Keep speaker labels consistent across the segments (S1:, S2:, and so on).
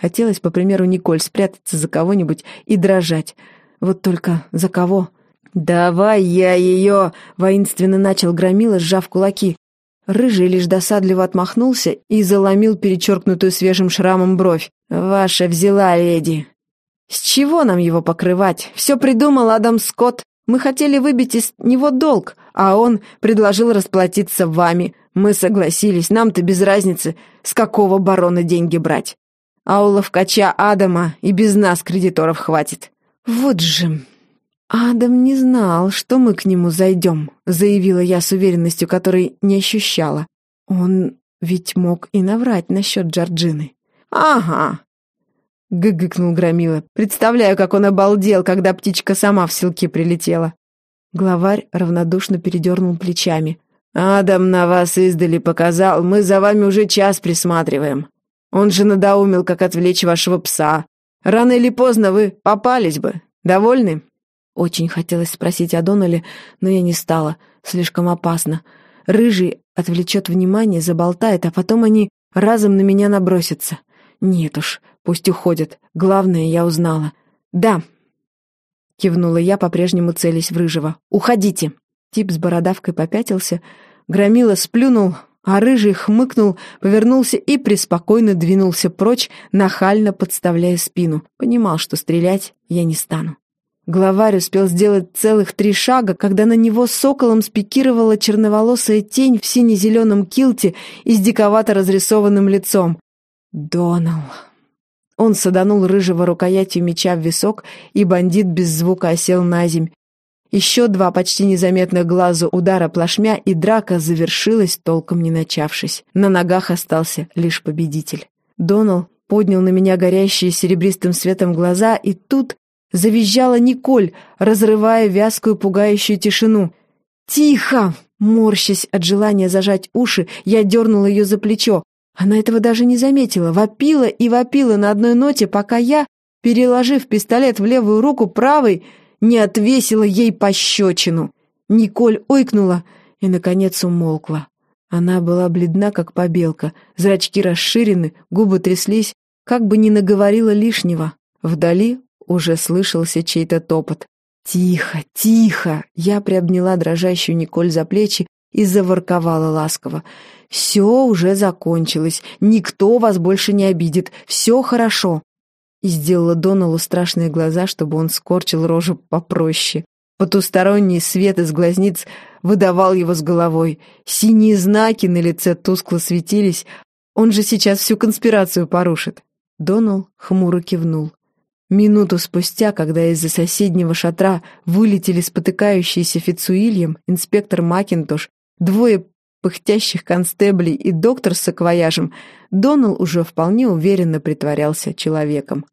S1: Хотелось, по примеру Николь, спрятаться за кого-нибудь и дрожать. Вот только за кого? «Давай я ее!» — воинственно начал Громила, сжав кулаки. Рыжий лишь досадливо отмахнулся и заломил перечеркнутую свежим шрамом бровь. «Ваша взяла, леди!» «С чего нам его покрывать? Все придумал Адам Скотт. Мы хотели выбить из него долг, а он предложил расплатиться вами. Мы согласились, нам-то без разницы, с какого барона деньги брать. А у ловкача Адама и без нас кредиторов хватит». «Вот же...» «Адам не знал, что мы к нему зайдем», — заявила я с уверенностью, которой не ощущала. «Он ведь мог и наврать насчет Джорджины». «Ага», — гыгыкнул Громила. «Представляю, как он обалдел, когда птичка сама в селки прилетела». Главарь равнодушно передернул плечами. «Адам на вас издали показал, мы за вами уже час присматриваем. Он же надоумил, как отвлечь вашего пса. Рано или поздно вы попались бы. Довольны?» Очень хотелось спросить о Донале, но я не стала. Слишком опасно. Рыжий отвлечет внимание, заболтает, а потом они разом на меня набросятся. Нет уж, пусть уходят. Главное, я узнала. «Да», — кивнула я, по-прежнему целясь в Рыжего. «Уходите». Тип с бородавкой попятился, громила сплюнул, а Рыжий хмыкнул, повернулся и преспокойно двинулся прочь, нахально подставляя спину. Понимал, что стрелять я не стану. Главарь успел сделать целых три шага, когда на него соколом спикировала черноволосая тень в сине-зеленом килте и с диковато разрисованным лицом. «Донал!» Он саданул рыжего рукоятью меча в висок, и бандит без звука осел на земь. Еще два почти незаметных глазу удара плашмя, и драка завершилась, толком не начавшись. На ногах остался лишь победитель. Донал поднял на меня горящие серебристым светом глаза, и тут Завизжала Николь, разрывая вязкую пугающую тишину. «Тихо!» Морщась от желания зажать уши, я дернула ее за плечо. Она этого даже не заметила, вопила и вопила на одной ноте, пока я, переложив пистолет в левую руку правой, не отвесила ей пощечину. Николь ойкнула и, наконец, умолкла. Она была бледна, как побелка, зрачки расширены, губы тряслись, как бы ни наговорила лишнего. Вдали уже слышался чей-то топот. «Тихо, тихо!» Я приобняла дрожащую Николь за плечи и заворковала ласково. «Все уже закончилось. Никто вас больше не обидит. Все хорошо!» И сделала Доналу страшные глаза, чтобы он скорчил рожу попроще. Потусторонний свет из глазниц выдавал его с головой. Синие знаки на лице тускло светились. Он же сейчас всю конспирацию порушит. Донал хмуро кивнул. Минуту спустя, когда из-за соседнего шатра вылетели спотыкающиеся Фицуильям, инспектор Макинтош, двое пыхтящих констеблей и доктор с саквояжем, Донал уже вполне уверенно притворялся человеком.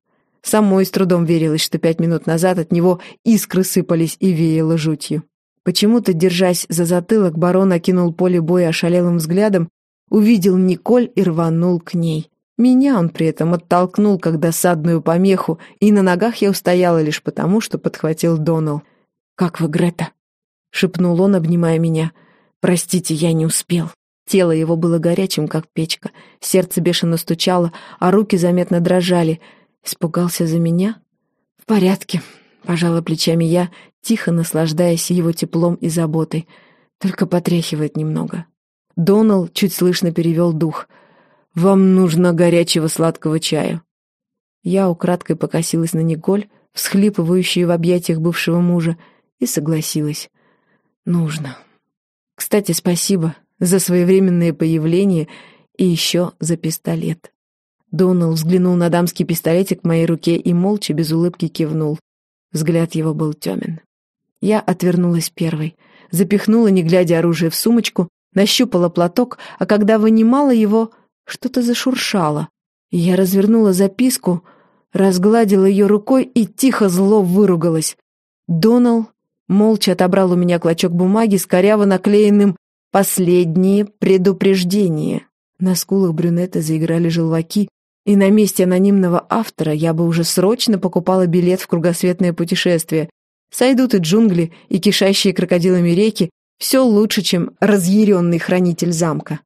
S1: Самой с трудом верилось, что пять минут назад от него искры сыпались и веяло жутью. Почему-то, держась за затылок, барон окинул поле боя ошалелым взглядом, увидел Николь и рванул к ней. Меня он при этом оттолкнул как досадную помеху, и на ногах я устояла лишь потому, что подхватил Донал. «Как вы, Грета?» — шепнул он, обнимая меня. «Простите, я не успел». Тело его было горячим, как печка. Сердце бешено стучало, а руки заметно дрожали. Испугался за меня? «В порядке», — пожала плечами я, тихо наслаждаясь его теплом и заботой. Только потряхивает немного. Донал чуть слышно перевел дух — «Вам нужно горячего сладкого чая». Я украдкой покосилась на Николь, всхлипывающую в объятиях бывшего мужа, и согласилась. «Нужно. Кстати, спасибо за своевременное появление и еще за пистолет». Донал взглянул на дамский пистолетик в моей руке и молча, без улыбки кивнул. Взгляд его был темен. Я отвернулась первой, запихнула, не глядя оружие, в сумочку, нащупала платок, а когда вынимала его, что-то зашуршало. Я развернула записку, разгладила ее рукой и тихо зло выругалась. Донал молча отобрал у меня клочок бумаги с коряво наклеенным «Последние предупреждения». На скулах брюнета заиграли желваки, и на месте анонимного автора я бы уже срочно покупала билет в кругосветное путешествие. Сойдут и джунгли, и кишащие крокодилами реки, все лучше, чем разъяренный хранитель замка.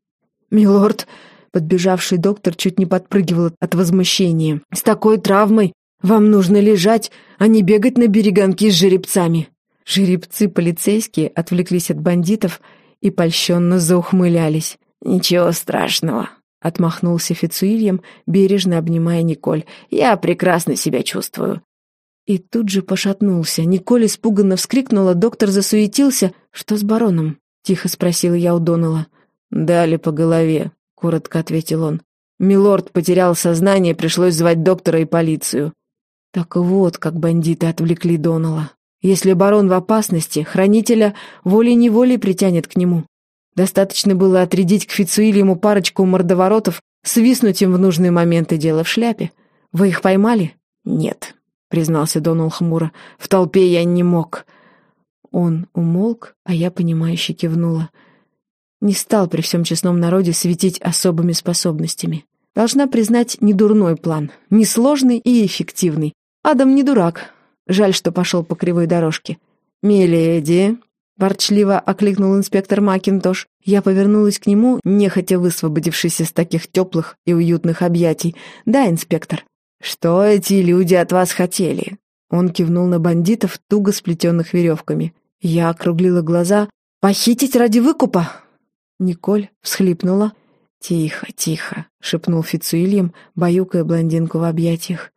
S1: «Милорд, Подбежавший доктор чуть не подпрыгивал от возмущения. «С такой травмой вам нужно лежать, а не бегать на береганки с жеребцами». Жеребцы полицейские отвлеклись от бандитов и польщенно заухмылялись. «Ничего страшного», — отмахнулся Фицуильям, бережно обнимая Николь. «Я прекрасно себя чувствую». И тут же пошатнулся. Николь испуганно вскрикнула, доктор засуетился. «Что с бароном?» — тихо спросила я у Донала. «Дали по голове», — коротко ответил он. «Милорд потерял сознание, пришлось звать доктора и полицию». Так вот, как бандиты отвлекли Донала. Если барон в опасности, хранителя волей-неволей притянет к нему. Достаточно было отрядить к Фицуильему парочку мордоворотов, свистнуть им в нужный момент и дело в шляпе. Вы их поймали? Нет, признался Донал хмуро. В толпе я не мог. Он умолк, а я, понимающе кивнула. Не стал при всем честном народе светить особыми способностями. Должна признать, не дурной план, несложный и эффективный. Адам не дурак, Жаль, что пошел по кривой дорожке. «Миледи!» — ворчливо окликнул инспектор Макинтош. Я повернулась к нему, нехотя высвободившись из таких теплых и уютных объятий. «Да, инспектор». «Что эти люди от вас хотели?» Он кивнул на бандитов, туго сплетенных веревками. Я округлила глаза. «Похитить ради выкупа?» Николь всхлипнула. «Тихо, тихо», — шепнул Фицуильям, баюкая блондинку в объятиях.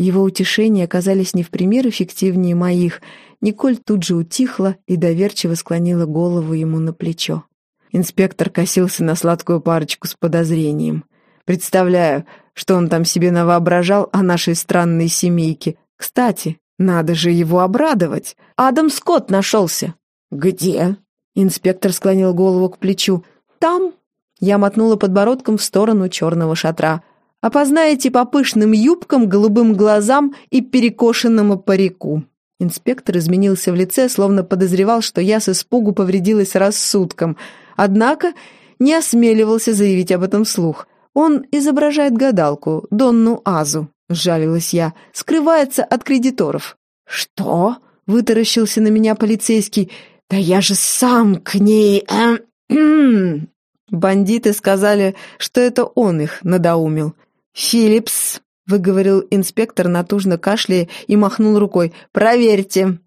S1: Его утешения оказались не в пример эффективнее моих. Николь тут же утихла и доверчиво склонила голову ему на плечо. Инспектор косился на сладкую парочку с подозрением. Представляю, что он там себе навоображал о нашей странной семейке. Кстати, надо же его обрадовать. Адам Скотт нашелся. «Где?» Инспектор склонил голову к плечу. «Там». Я мотнула подбородком в сторону черного шатра. Опознаете по пышным юбкам, голубым глазам и перекошенному парику». Инспектор изменился в лице, словно подозревал, что я с испугу повредилась рассудком, однако не осмеливался заявить об этом вслух. «Он изображает гадалку, Донну Азу», — сжалилась я, — «скрывается от кредиторов». «Что?» — вытаращился на меня полицейский. «Да я же сам к ней...» Бандиты сказали, что это он их надоумил. «Филлипс», — выговорил инспектор, натужно кашляя и махнул рукой, — «проверьте».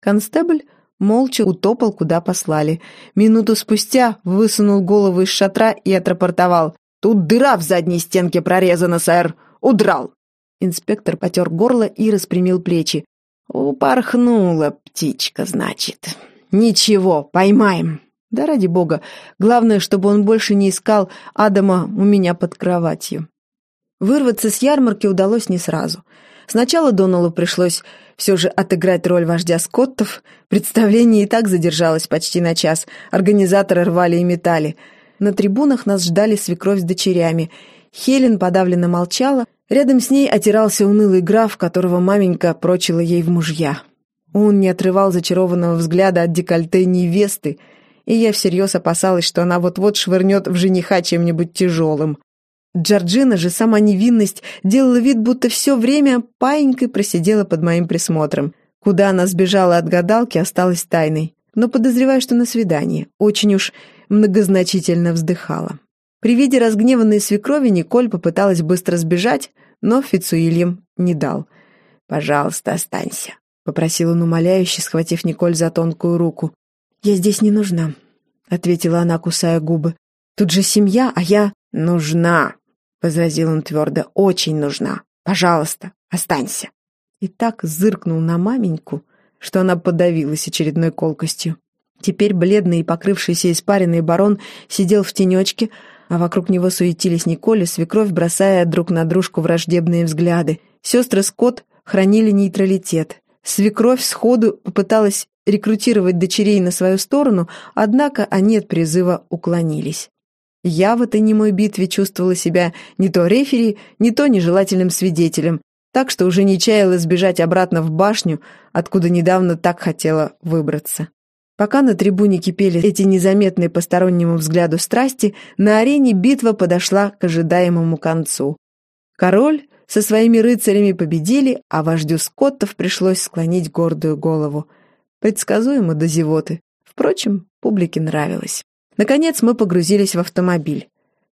S1: Констебль молча утопал, куда послали. Минуту спустя высунул голову из шатра и отрапортовал. «Тут дыра в задней стенке прорезана, сэр! Удрал!» Инспектор потер горло и распрямил плечи. «Упорхнула птичка, значит. Ничего, поймаем. Да ради бога. Главное, чтобы он больше не искал Адама у меня под кроватью». Вырваться с ярмарки удалось не сразу. Сначала Доналу пришлось все же отыграть роль вождя скоттов. Представление и так задержалось почти на час. Организаторы рвали и метали. На трибунах нас ждали свекровь с дочерями. Хелен подавленно молчала. Рядом с ней отирался унылый граф, которого маменька прочила ей в мужья. Он не отрывал зачарованного взгляда от декольте невесты, и я всерьез опасалась, что она вот-вот швырнет в жениха чем-нибудь тяжелым. Джорджина же, сама невинность, делала вид, будто все время паинькой просидела под моим присмотром. Куда она сбежала от гадалки, осталась тайной. Но подозреваю, что на свидание. Очень уж многозначительно вздыхала. При виде разгневанной свекрови Николь попыталась быстро сбежать, но Фицуильям не дал. «Пожалуйста, останься», — попросил он умоляюще, схватив Николь за тонкую руку. «Я здесь не нужна», — ответила она, кусая губы. «Тут же семья, а я...» «Нужна», возразил он твердо, — «очень нужна. Пожалуйста, останься». И так зыркнул на маменьку, что она подавилась очередной колкостью. Теперь бледный и покрывшийся испаренный барон сидел в тенечке, а вокруг него суетились Николь и свекровь, бросая друг на дружку враждебные взгляды. Сестры Скотт хранили нейтралитет. Свекровь сходу попыталась рекрутировать дочерей на свою сторону, однако они от призыва уклонились. Я в этой немой битве чувствовала себя не то рефери, не то нежелательным свидетелем, так что уже не чаяла сбежать обратно в башню, откуда недавно так хотела выбраться. Пока на трибуне кипели эти незаметные постороннему взгляду страсти, на арене битва подошла к ожидаемому концу. Король со своими рыцарями победили, а вождю скоттов пришлось склонить гордую голову. Предсказуемо до зевоты. Впрочем, публике нравилось. Наконец мы погрузились в автомобиль.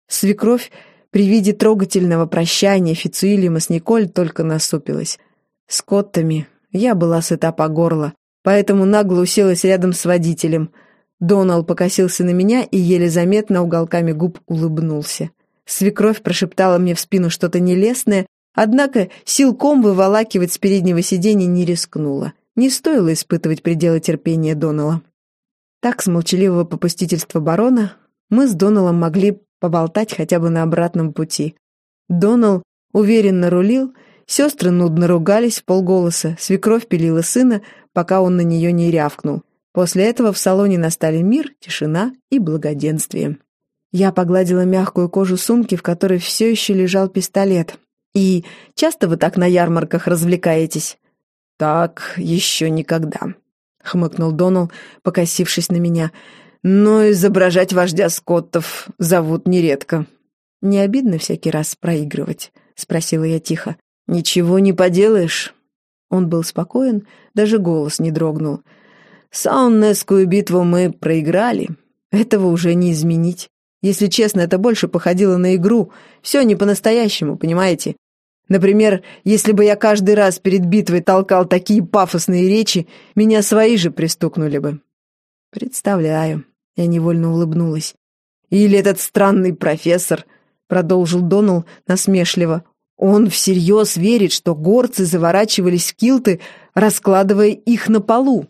S1: Свекровь При виде трогательного прощания Фицуильяма с Николь только насупилась. С Коттами я была сыта по горло, поэтому нагло уселась рядом с водителем. Донал покосился на меня и еле заметно уголками губ улыбнулся. Свекровь прошептала мне в спину что-то нелестное, однако силком выволакивать с переднего сиденья не рискнула. Не стоило испытывать пределы терпения Донала. Так, с молчаливого попустительства барона, мы с Доналом могли поболтать хотя бы на обратном пути. Донал уверенно рулил, сестры нудно ругались в полголоса, свекровь пилила сына, пока он на нее не рявкнул. После этого в салоне настали мир, тишина и благоденствие. Я погладила мягкую кожу сумки, в которой все еще лежал пистолет. «И часто вы так на ярмарках развлекаетесь?» «Так еще никогда», — хмыкнул Донал, покосившись на меня. «Но изображать вождя скоттов зовут нередко». «Не обидно всякий раз проигрывать?» — спросила я тихо. «Ничего не поделаешь». Он был спокоен, даже голос не дрогнул. «Сауннесскую битву мы проиграли. Этого уже не изменить. Если честно, это больше походило на игру. Все не по-настоящему, понимаете? Например, если бы я каждый раз перед битвой толкал такие пафосные речи, меня свои же пристукнули бы. Представляю. Я невольно улыбнулась. Или этот странный профессор, продолжил Донал насмешливо. Он всерьез верит, что горцы заворачивались в килты, раскладывая их на полу.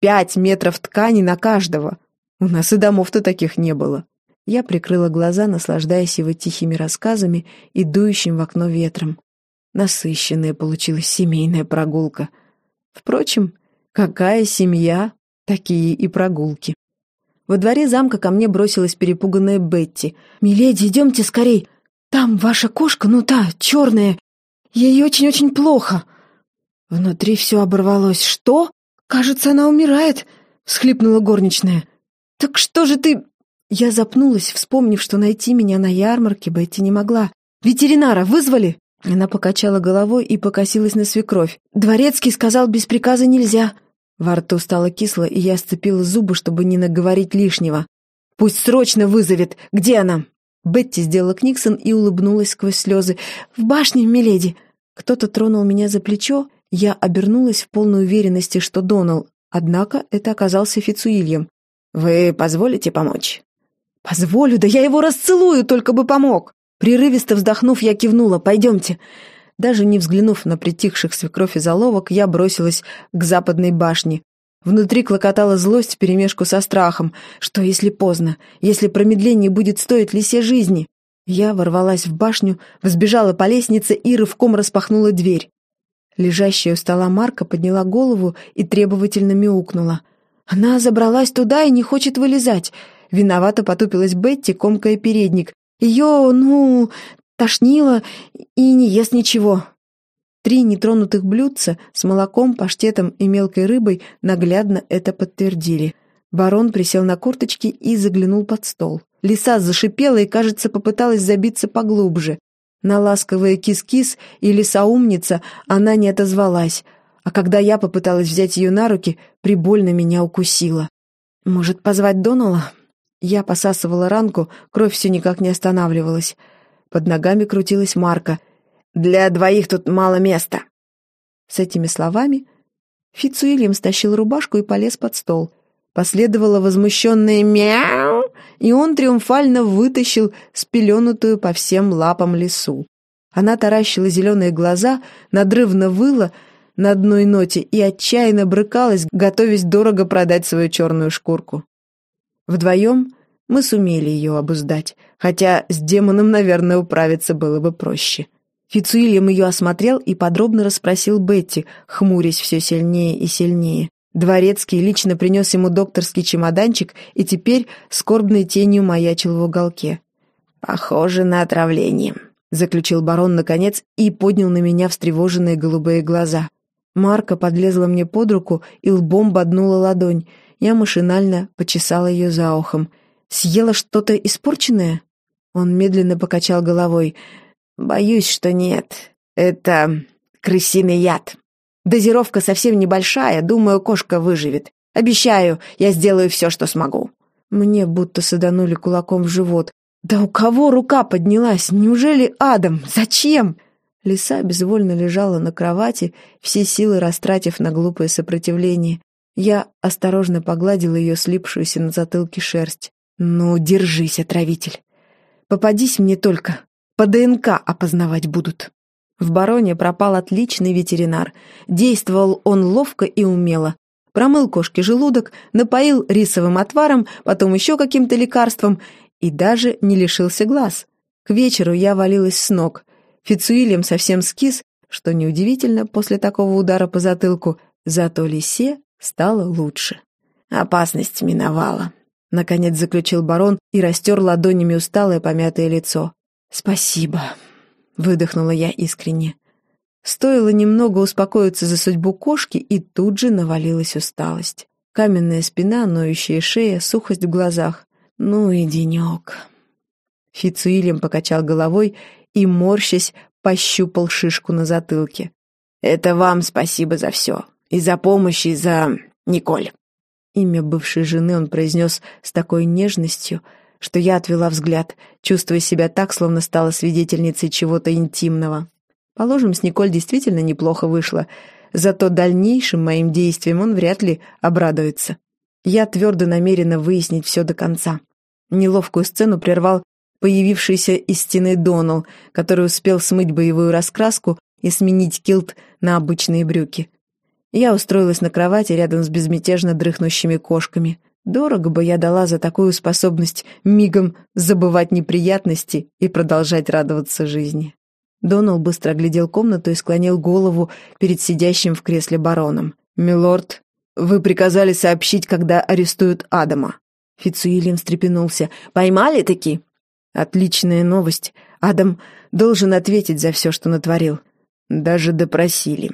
S1: Пять метров ткани на каждого. У нас и домов-то таких не было. Я прикрыла глаза, наслаждаясь его тихими рассказами и дующим в окно ветром. Насыщенная получилась семейная прогулка. Впрочем, какая семья, такие и прогулки. Во дворе замка ко мне бросилась перепуганная Бетти. «Миледи, идемте скорей! Там ваша кошка, ну та, черная. Ей очень-очень плохо!» Внутри все оборвалось. «Что? Кажется, она умирает!» — всхлипнула горничная. «Так что же ты...» Я запнулась, вспомнив, что найти меня на ярмарке Бетти не могла. «Ветеринара вызвали?» Она покачала головой и покосилась на свекровь. «Дворецкий сказал, без приказа нельзя». Во рту стало кисло, и я сцепила зубы, чтобы не наговорить лишнего. «Пусть срочно вызовет! Где она?» Бетти сделала Книксон и улыбнулась сквозь слезы. «В башне, миледи!» Кто-то тронул меня за плечо, я обернулась в полной уверенности, что Донал, однако это оказался Фицуильям. «Вы позволите помочь?» «Позволю, да я его расцелую, только бы помог!» Прерывисто вздохнув, я кивнула «Пойдемте». Даже не взглянув на притихших свекровь и заловок, я бросилась к западной башне. Внутри клокотала злость вперемешку со страхом. Что, если поздно? Если промедление будет стоить лисе жизни? Я ворвалась в башню, взбежала по лестнице и рывком распахнула дверь. Лежащая у стола Марка подняла голову и требовательно мяукнула. Она забралась туда и не хочет вылезать. Виновато потупилась Бетти, комкая передник. Ее, ну, тошнило и не ест ничего. Три нетронутых блюдца с молоком, паштетом и мелкой рыбой наглядно это подтвердили. Барон присел на курточки и заглянул под стол. Лиса зашипела и, кажется, попыталась забиться поглубже. На ласковые кис-кис и лиса-умница она не отозвалась, а когда я попыталась взять ее на руки, прибольно меня укусила. «Может, позвать Донала?» Я посасывала ранку, кровь все никак не останавливалась. Под ногами крутилась Марка. «Для двоих тут мало места!» С этими словами Фицуильям стащил рубашку и полез под стол. Последовало возмущенное «мяу», и он триумфально вытащил спеленутую по всем лапам лису. Она таращила зеленые глаза, надрывно выла на одной ноте и отчаянно брыкалась, готовясь дорого продать свою черную шкурку. Вдвоем мы сумели ее обуздать, хотя с демоном, наверное, управиться было бы проще. Фицуильям ее осмотрел и подробно расспросил Бетти, хмурясь все сильнее и сильнее. Дворецкий лично принес ему докторский чемоданчик и теперь скорбной тенью маячил в уголке. «Похоже на отравление», — заключил барон наконец и поднял на меня встревоженные голубые глаза. Марка подлезла мне под руку и лбом боднула ладонь — я машинально почесала ее за ухом. «Съела что-то испорченное?» Он медленно покачал головой. «Боюсь, что нет. Это крысиный яд. Дозировка совсем небольшая, думаю, кошка выживет. Обещаю, я сделаю все, что смогу». Мне будто саданули кулаком в живот. Да у кого рука поднялась? Неужели Адам? Зачем? Лиса безвольно лежала на кровати, все силы растратив на глупое сопротивление. Я осторожно погладила ее слипшуюся на затылке шерсть. «Ну, держись, отравитель. Попадись мне только. По ДНК опознавать будут». В бароне пропал отличный ветеринар. Действовал он ловко и умело. Промыл кошке желудок, напоил рисовым отваром, потом еще каким-то лекарством и даже не лишился глаз. К вечеру я валилась с ног. Фицуильям совсем скис, что неудивительно после такого удара по затылку, зато лисе стало лучше. Опасность миновала. Наконец заключил барон и растер ладонями усталое помятое лицо. «Спасибо», — выдохнула я искренне. Стоило немного успокоиться за судьбу кошки, и тут же навалилась усталость. Каменная спина, ноющая шея, сухость в глазах. Ну и денек. Фицуильям покачал головой и, морщась, пощупал шишку на затылке. «Это вам спасибо за все. И за помощь, и за... Николь». Имя бывшей жены он произнес с такой нежностью, что я отвела взгляд, чувствуя себя так, словно стала свидетельницей чего-то интимного. Положим, с Николь действительно неплохо вышло, зато дальнейшим моим действиям он вряд ли обрадуется. Я твердо намерена выяснить все до конца. Неловкую сцену прервал появившийся из стены Донал, который успел смыть боевую раскраску и сменить килт на обычные брюки. Я устроилась на кровати рядом с безмятежно дрыхнущими кошками. Дорого бы я дала за такую способность мигом забывать неприятности и продолжать радоваться жизни. Донал быстро оглядел комнату и склонил голову перед сидящим в кресле бароном. «Милорд, вы приказали сообщить, когда арестуют Адама». Фицуильям встрепенулся. «Поймали-таки?» «Отличная новость. Адам должен ответить за все, что натворил». «Даже допросили».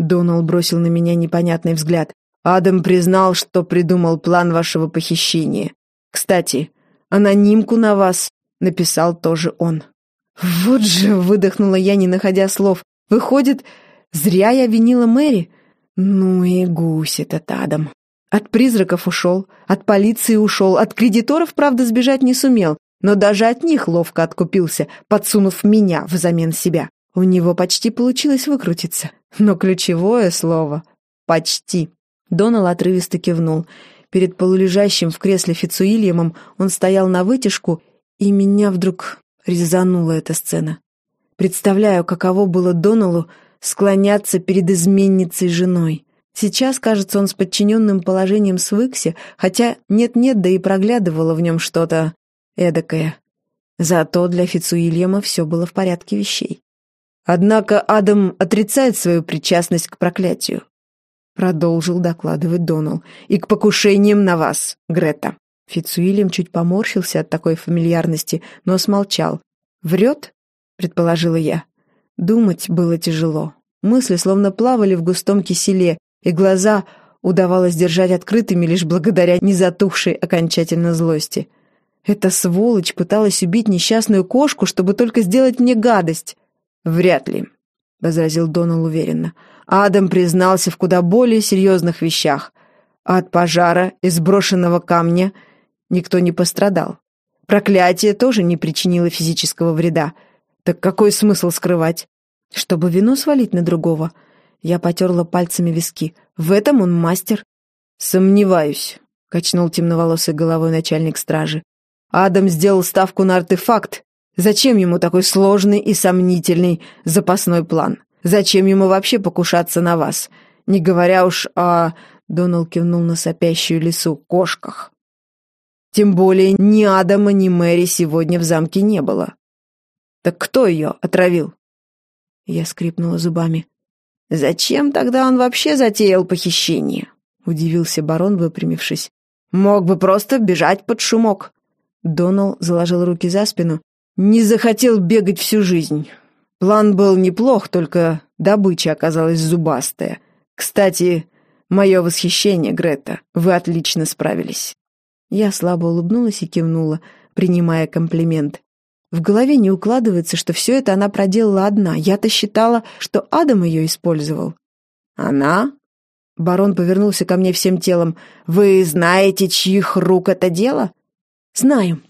S1: Донал бросил на меня непонятный взгляд. «Адам признал, что придумал план вашего похищения. Кстати, анонимку на вас написал тоже он». «Вот же!» — выдохнула я, не находя слов. «Выходит, зря я винила Мэри?» «Ну и гусь этот Адам!» От призраков ушел, от полиции ушел, от кредиторов, правда, сбежать не сумел, но даже от них ловко откупился, подсунув меня взамен себя. У него почти получилось выкрутиться. Но ключевое слово — «почти». Донал отрывисто кивнул. Перед полулежащим в кресле Фицуильямом он стоял на вытяжку, и меня вдруг резанула эта сцена. Представляю, каково было Доналу склоняться перед изменницей женой. Сейчас, кажется, он с подчиненным положением свыкся, хотя нет-нет, да и проглядывало в нем что-то эдакое. Зато для Фицуильяма все было в порядке вещей. Однако Адам отрицает свою причастность к проклятию. Продолжил докладывать Донал. И к покушениям на вас, Грета. Фицуильям чуть поморщился от такой фамильярности, но смолчал. «Врет?» — предположила я. Думать было тяжело. Мысли словно плавали в густом киселе, и глаза удавалось держать открытыми лишь благодаря незатухшей окончательно злости. Эта сволочь пыталась убить несчастную кошку, чтобы только сделать мне гадость. «Вряд ли», — возразил Донал уверенно. «Адам признался в куда более серьезных вещах. От пожара и сброшенного камня никто не пострадал. Проклятие тоже не причинило физического вреда. Так какой смысл скрывать? Чтобы вину свалить на другого?» Я потерла пальцами виски. «В этом он мастер». «Сомневаюсь», — качнул темноволосой головой начальник стражи. «Адам сделал ставку на артефакт Зачем ему такой сложный и сомнительный запасной план? Зачем ему вообще покушаться на вас? Не говоря уж о...» Донал кивнул на сопящую лесу. «Кошках». Тем более ни Адама, ни Мэри сегодня в замке не было. Так кто ее отравил? Я скрипнула зубами. «Зачем тогда он вообще затеял похищение?» — удивился барон, выпрямившись. «Мог бы просто бежать под шумок». Донал заложил руки за спину не захотел бегать всю жизнь. План был неплох, только добыча оказалась зубастая. Кстати, мое восхищение, Грета, вы отлично справились. Я слабо улыбнулась и кивнула, принимая комплимент. В голове не укладывается, что все это она проделала одна. Я-то считала, что Адам ее использовал. Она? Барон повернулся ко мне всем телом. Вы знаете, чьих рук это дело? Знаю.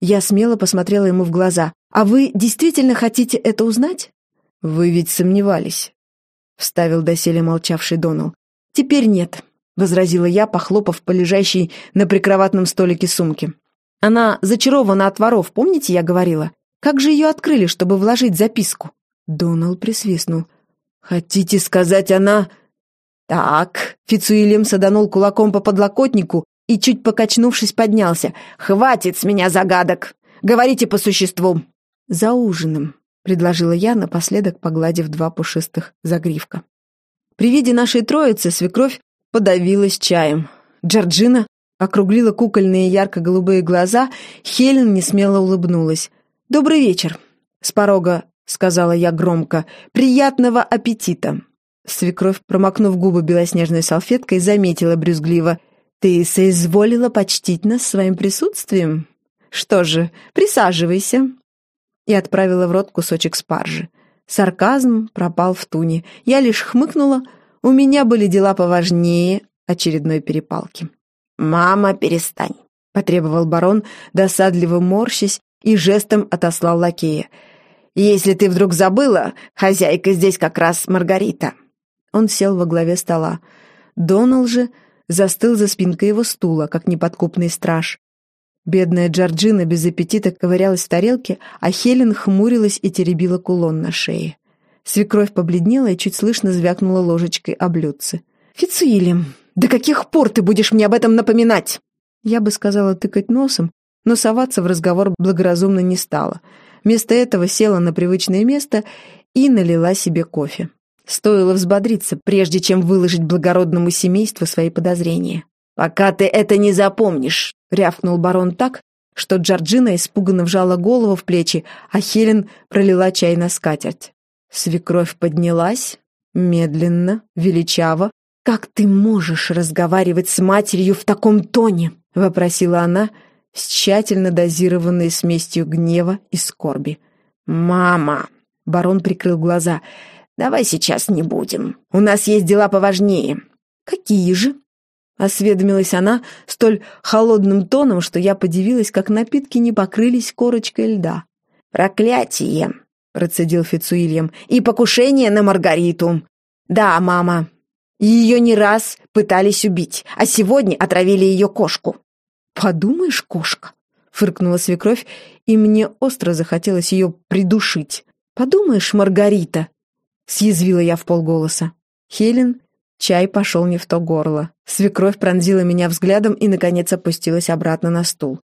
S1: Я смело посмотрела ему в глаза. «А вы действительно хотите это узнать?» «Вы ведь сомневались», — вставил доселе молчавший Донал. «Теперь нет», — возразила я, похлопав по лежащей на прикроватном столике сумке. «Она зачарована от воров, помните, я говорила? Как же ее открыли, чтобы вложить записку?» Донал присвистнул. «Хотите сказать, она...» «Так...» — Фицуильям саданул кулаком по подлокотнику и, чуть покачнувшись, поднялся. «Хватит с меня загадок! Говорите по существу!» «За ужином», — предложила я, напоследок погладив два пушистых загривка. При виде нашей троицы свекровь подавилась чаем. Джорджина округлила кукольные ярко-голубые глаза, Хелен несмело улыбнулась. «Добрый вечер!» — с порога сказала я громко. «Приятного аппетита!» Свекровь, промокнув губы белоснежной салфеткой, заметила брюзгливо. «Ты соизволила почтить нас своим присутствием? Что же, присаживайся!» И отправила в рот кусочек спаржи. Сарказм пропал в туне. Я лишь хмыкнула. У меня были дела поважнее очередной перепалки. «Мама, перестань!» — потребовал барон, досадливо морщась, и жестом отослал лакея. «Если ты вдруг забыла, хозяйка здесь как раз Маргарита». Он сел во главе стола. Донал же застыл за спинкой его стула, как неподкупный страж. Бедная Джорджина без аппетита ковырялась в тарелке, а Хелен хмурилась и теребила кулон на шее. Свекровь побледнела и чуть слышно звякнула ложечкой о блюдце. «Фицуилем, до каких пор ты будешь мне об этом напоминать?» Я бы сказала тыкать носом, но соваться в разговор благоразумно не стала. Вместо этого села на привычное место и налила себе кофе. Стоило взбодриться, прежде чем выложить благородному семейству свои подозрения. «Пока ты это не запомнишь», — рявкнул барон так, что Джорджина испуганно вжала голову в плечи, а Хелен пролила чай на скатерть. Свекровь поднялась, медленно, величаво. «Как ты можешь разговаривать с матерью в таком тоне?» — вопросила она, — с тщательно дозированной смесью гнева и скорби. «Мама!» — барон прикрыл глаза. «Давай сейчас не будем. У нас есть дела поважнее». «Какие же?» — осведомилась она столь холодным тоном, что я подивилась, как напитки не покрылись корочкой льда. «Проклятие!» — процедил Фицуильям. «И покушение на Маргариту!» «Да, мама. Ее не раз пытались убить, а сегодня отравили ее кошку. «Подумаешь, кошка!» — фыркнула свекровь, и мне остро захотелось ее придушить. «Подумаешь, Маргарита!» — съязвила я в полголоса. Хелен, чай пошел не в то горло. Свекровь пронзила меня взглядом и, наконец, опустилась обратно на стул.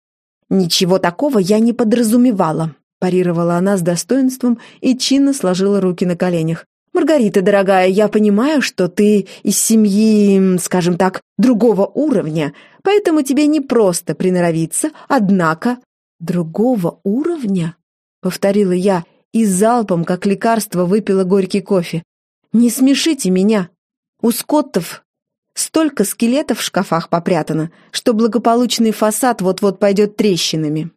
S1: «Ничего такого я не подразумевала», — парировала она с достоинством и чинно сложила руки на коленях. «Маргарита, дорогая, я понимаю, что ты из семьи, скажем так, другого уровня, поэтому тебе не просто приноровиться, однако...» «Другого уровня?» — повторила я и залпом, как лекарство, выпила горький кофе. «Не смешите меня! У скоттов столько скелетов в шкафах попрятано, что благополучный фасад вот-вот пойдет трещинами».